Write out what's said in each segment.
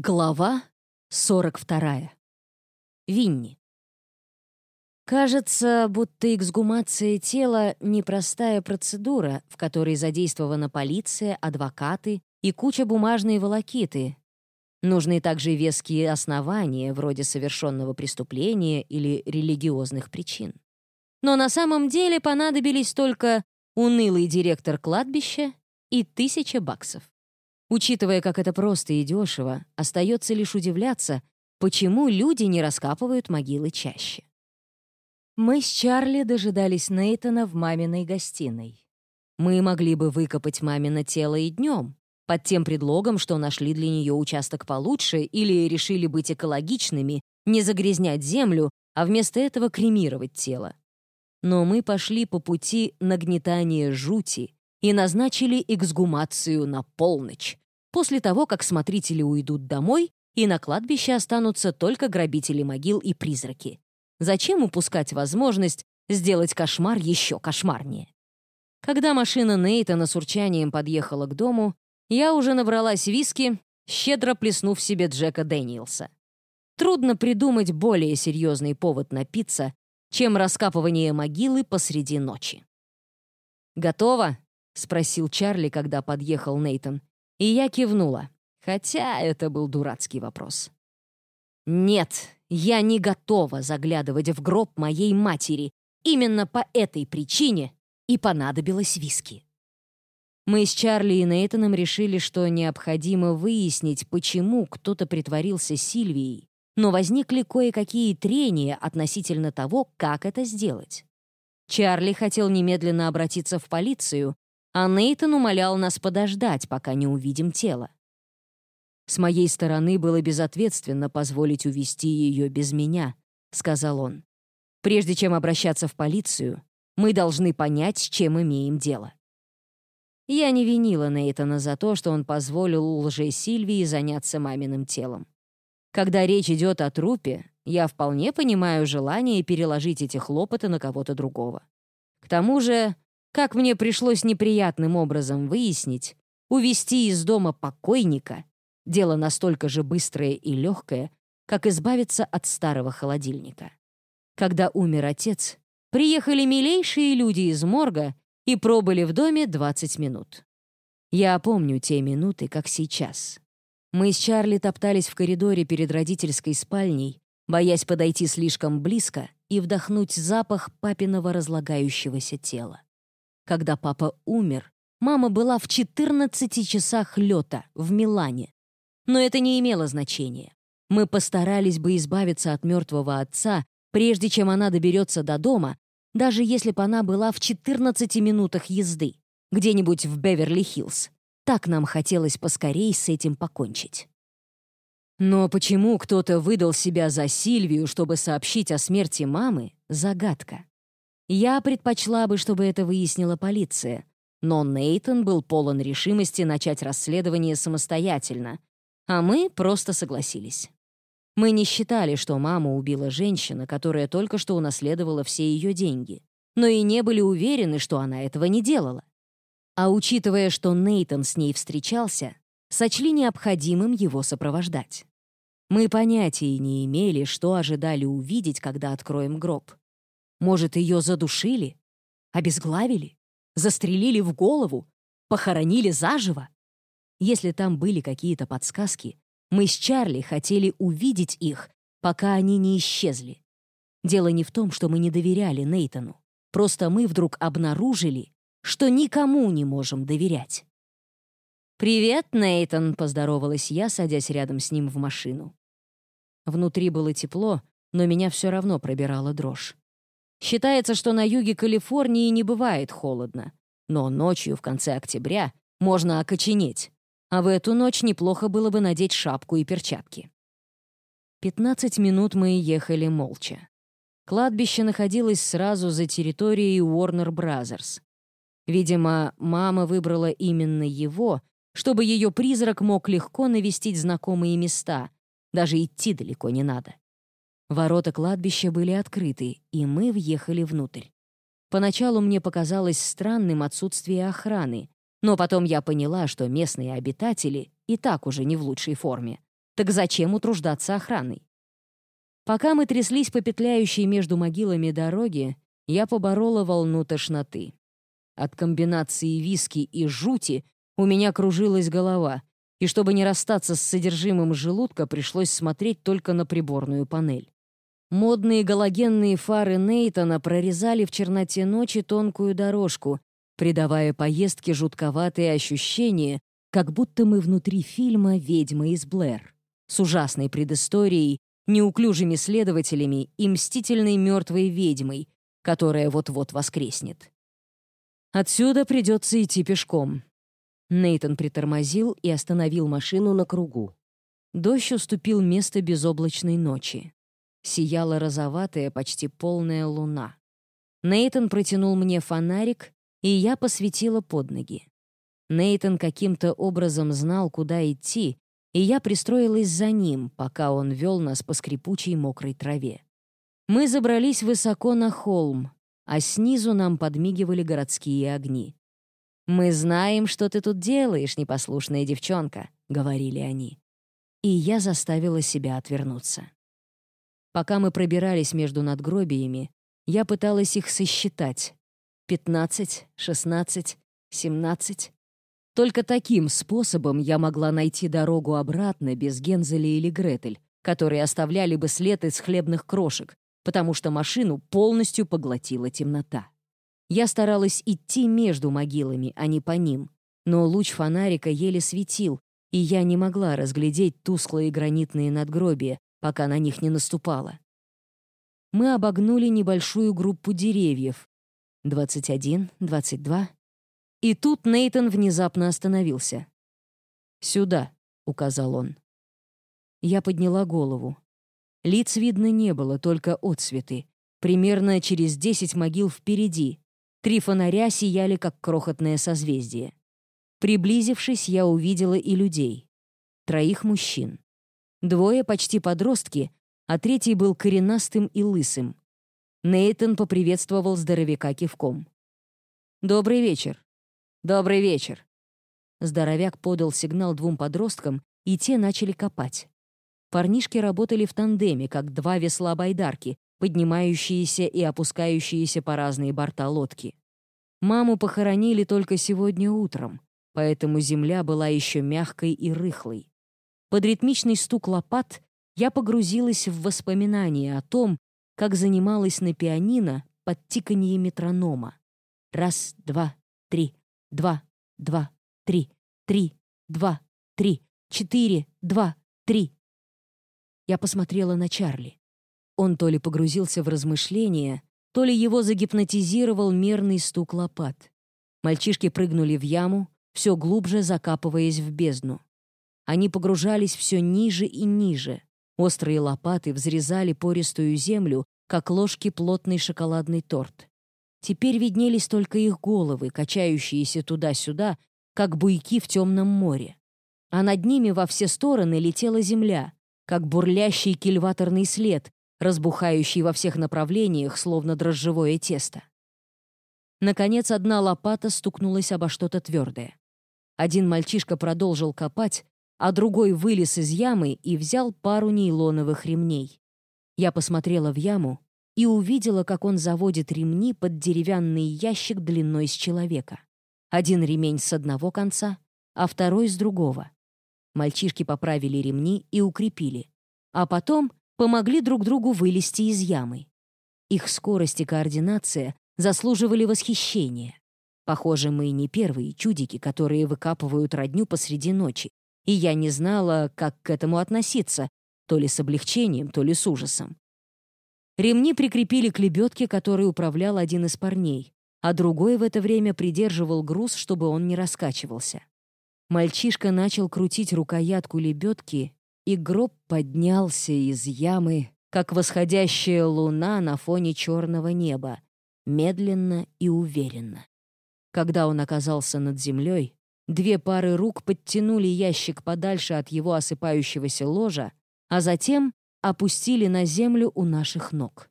Глава 42. Винни. Кажется, будто эксгумация тела — непростая процедура, в которой задействована полиция, адвокаты и куча бумажной волокиты. Нужны также веские основания, вроде совершенного преступления или религиозных причин. Но на самом деле понадобились только унылый директор кладбища и тысяча баксов. Учитывая, как это просто и дешево, остается лишь удивляться, почему люди не раскапывают могилы чаще. Мы с Чарли дожидались Нейтона в маминой гостиной. Мы могли бы выкопать мамино тело и днем, под тем предлогом, что нашли для нее участок получше или решили быть экологичными, не загрязнять землю, а вместо этого кремировать тело. Но мы пошли по пути нагнетания жути и назначили эксгумацию на полночь, после того, как смотрители уйдут домой, и на кладбище останутся только грабители могил и призраки. Зачем упускать возможность сделать кошмар еще кошмарнее? Когда машина Нейтана с урчанием подъехала к дому, я уже набралась виски, щедро плеснув себе Джека Дэниелса. Трудно придумать более серьезный повод напиться, чем раскапывание могилы посреди ночи. «Готово?» — спросил Чарли, когда подъехал Нейтон. И я кивнула, хотя это был дурацкий вопрос. «Нет, я не готова заглядывать в гроб моей матери. Именно по этой причине и понадобилось виски». Мы с Чарли и Нейтаном решили, что необходимо выяснить, почему кто-то притворился Сильвией, но возникли кое-какие трения относительно того, как это сделать. Чарли хотел немедленно обратиться в полицию, а Нейтан умолял нас подождать, пока не увидим тело. «С моей стороны было безответственно позволить увести ее без меня», — сказал он. «Прежде чем обращаться в полицию, мы должны понять, с чем имеем дело». Я не винила Нейтана за то, что он позволил лже Сильвии заняться маминым телом. Когда речь идет о трупе, я вполне понимаю желание переложить эти хлопоты на кого-то другого. К тому же как мне пришлось неприятным образом выяснить, увести из дома покойника — дело настолько же быстрое и легкое, как избавиться от старого холодильника. Когда умер отец, приехали милейшие люди из морга и пробыли в доме 20 минут. Я помню те минуты, как сейчас. Мы с Чарли топтались в коридоре перед родительской спальней, боясь подойти слишком близко и вдохнуть запах папиного разлагающегося тела. Когда папа умер, мама была в 14 часах лета в Милане. Но это не имело значения. Мы постарались бы избавиться от мертвого отца, прежде чем она доберется до дома, даже если бы она была в 14 минутах езды, где-нибудь в Беверли-Хиллз. Так нам хотелось поскорей с этим покончить. Но почему кто-то выдал себя за Сильвию, чтобы сообщить о смерти мамы — загадка. Я предпочла бы, чтобы это выяснила полиция, но Нейтон был полон решимости начать расследование самостоятельно, а мы просто согласились. Мы не считали, что маму убила женщина, которая только что унаследовала все ее деньги, но и не были уверены, что она этого не делала. А учитывая, что Нейтон с ней встречался, сочли необходимым его сопровождать. Мы понятия не имели, что ожидали увидеть, когда откроем гроб. Может, ее задушили? Обезглавили? Застрелили в голову? Похоронили заживо? Если там были какие-то подсказки, мы с Чарли хотели увидеть их, пока они не исчезли. Дело не в том, что мы не доверяли Нейтану. Просто мы вдруг обнаружили, что никому не можем доверять. «Привет, Нейтан», — поздоровалась я, садясь рядом с ним в машину. Внутри было тепло, но меня все равно пробирала дрожь. Считается, что на юге Калифорнии не бывает холодно, но ночью в конце октября можно окоченеть, а в эту ночь неплохо было бы надеть шапку и перчатки. 15 минут мы ехали молча. Кладбище находилось сразу за территорией Warner Brothers. Видимо, мама выбрала именно его, чтобы ее призрак мог легко навестить знакомые места, даже идти далеко не надо. Ворота кладбища были открыты, и мы въехали внутрь. Поначалу мне показалось странным отсутствие охраны, но потом я поняла, что местные обитатели и так уже не в лучшей форме. Так зачем утруждаться охраной? Пока мы тряслись по петляющей между могилами дороги, я поборола волну тошноты. От комбинации виски и жути у меня кружилась голова, и чтобы не расстаться с содержимым желудка, пришлось смотреть только на приборную панель. Модные галогенные фары Нейтона прорезали в черноте ночи тонкую дорожку, придавая поездке жутковатые ощущения, как будто мы внутри фильма «Ведьма из Блэр» с ужасной предысторией, неуклюжими следователями и мстительной мертвой ведьмой, которая вот-вот воскреснет. Отсюда придется идти пешком. Нейтон притормозил и остановил машину на кругу. Дождь уступил место безоблачной ночи. Сияла розоватая, почти полная луна. Нейтон протянул мне фонарик, и я посветила под ноги. Нейтон каким-то образом знал, куда идти, и я пристроилась за ним, пока он вел нас по скрипучей мокрой траве. Мы забрались высоко на холм, а снизу нам подмигивали городские огни. «Мы знаем, что ты тут делаешь, непослушная девчонка», — говорили они. И я заставила себя отвернуться. Пока мы пробирались между надгробиями, я пыталась их сосчитать. Пятнадцать, шестнадцать, семнадцать. Только таким способом я могла найти дорогу обратно без Гензеля или Гретель, которые оставляли бы след из хлебных крошек, потому что машину полностью поглотила темнота. Я старалась идти между могилами, а не по ним, но луч фонарика еле светил, и я не могла разглядеть тусклые гранитные надгробия, пока на них не наступала. Мы обогнули небольшую группу деревьев. 21, 22. И тут Нейтон внезапно остановился. «Сюда», — указал он. Я подняла голову. Лиц видно не было, только отсветы. Примерно через десять могил впереди. Три фонаря сияли, как крохотное созвездие. Приблизившись, я увидела и людей. Троих мужчин. Двое почти подростки, а третий был коренастым и лысым. Нейтон поприветствовал здоровяка кивком. «Добрый вечер». «Добрый вечер». Здоровяк подал сигнал двум подросткам, и те начали копать. Парнишки работали в тандеме, как два весла байдарки, поднимающиеся и опускающиеся по разные борта лодки. Маму похоронили только сегодня утром, поэтому земля была еще мягкой и рыхлой. Под ритмичный стук лопат я погрузилась в воспоминания о том, как занималась на пианино под тиканье метронома. Раз, два, три, два, два, три, три, два, три, четыре, два, три. Я посмотрела на Чарли. Он то ли погрузился в размышления, то ли его загипнотизировал мерный стук лопат. Мальчишки прыгнули в яму, все глубже закапываясь в бездну. Они погружались все ниже и ниже. Острые лопаты взрезали пористую землю, как ложки плотный шоколадный торт. Теперь виднелись только их головы, качающиеся туда-сюда, как буйки в темном море. А над ними во все стороны летела земля, как бурлящий кильваторный след, разбухающий во всех направлениях, словно дрожжевое тесто. Наконец, одна лопата стукнулась обо что-то твердое. Один мальчишка продолжил копать, а другой вылез из ямы и взял пару нейлоновых ремней. Я посмотрела в яму и увидела, как он заводит ремни под деревянный ящик длиной с человека. Один ремень с одного конца, а второй с другого. Мальчишки поправили ремни и укрепили. А потом помогли друг другу вылезти из ямы. Их скорость и координация заслуживали восхищения. Похоже, мы не первые чудики, которые выкапывают родню посреди ночи, и я не знала, как к этому относиться, то ли с облегчением, то ли с ужасом. Ремни прикрепили к лебедке, которой управлял один из парней, а другой в это время придерживал груз, чтобы он не раскачивался. Мальчишка начал крутить рукоятку лебедки, и гроб поднялся из ямы, как восходящая луна на фоне черного неба, медленно и уверенно. Когда он оказался над землей, две пары рук подтянули ящик подальше от его осыпающегося ложа, а затем опустили на землю у наших ног.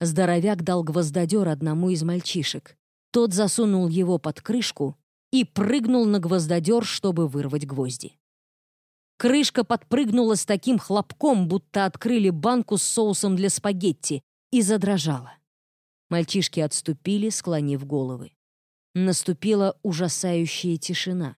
Здоровяк дал гвоздодер одному из мальчишек. Тот засунул его под крышку и прыгнул на гвоздодер, чтобы вырвать гвозди. Крышка подпрыгнула с таким хлопком, будто открыли банку с соусом для спагетти, и задрожала. Мальчишки отступили, склонив головы. Наступила ужасающая тишина.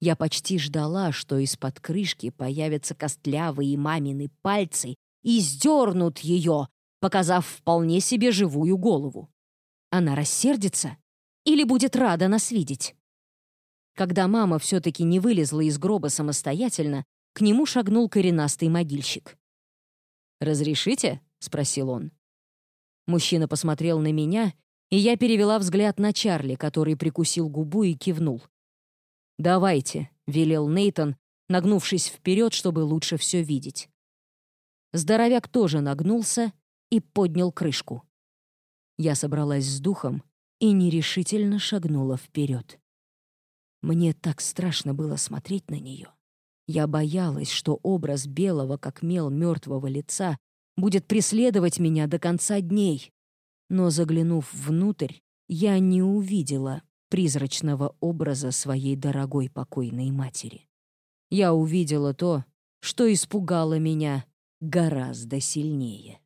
Я почти ждала, что из-под крышки появятся костлявые мамины пальцы и сдернут ее, показав вполне себе живую голову. Она рассердится или будет рада нас видеть? Когда мама все-таки не вылезла из гроба самостоятельно, к нему шагнул коренастый могильщик. «Разрешите?» — спросил он. Мужчина посмотрел на меня, и я перевела взгляд на Чарли, который прикусил губу и кивнул. «Давайте», — велел Нейтон, нагнувшись вперед, чтобы лучше все видеть. Здоровяк тоже нагнулся и поднял крышку. Я собралась с духом и нерешительно шагнула вперед. Мне так страшно было смотреть на нее. Я боялась, что образ белого, как мел мертвого лица, будет преследовать меня до конца дней. Но, заглянув внутрь, я не увидела призрачного образа своей дорогой покойной матери. Я увидела то, что испугало меня гораздо сильнее.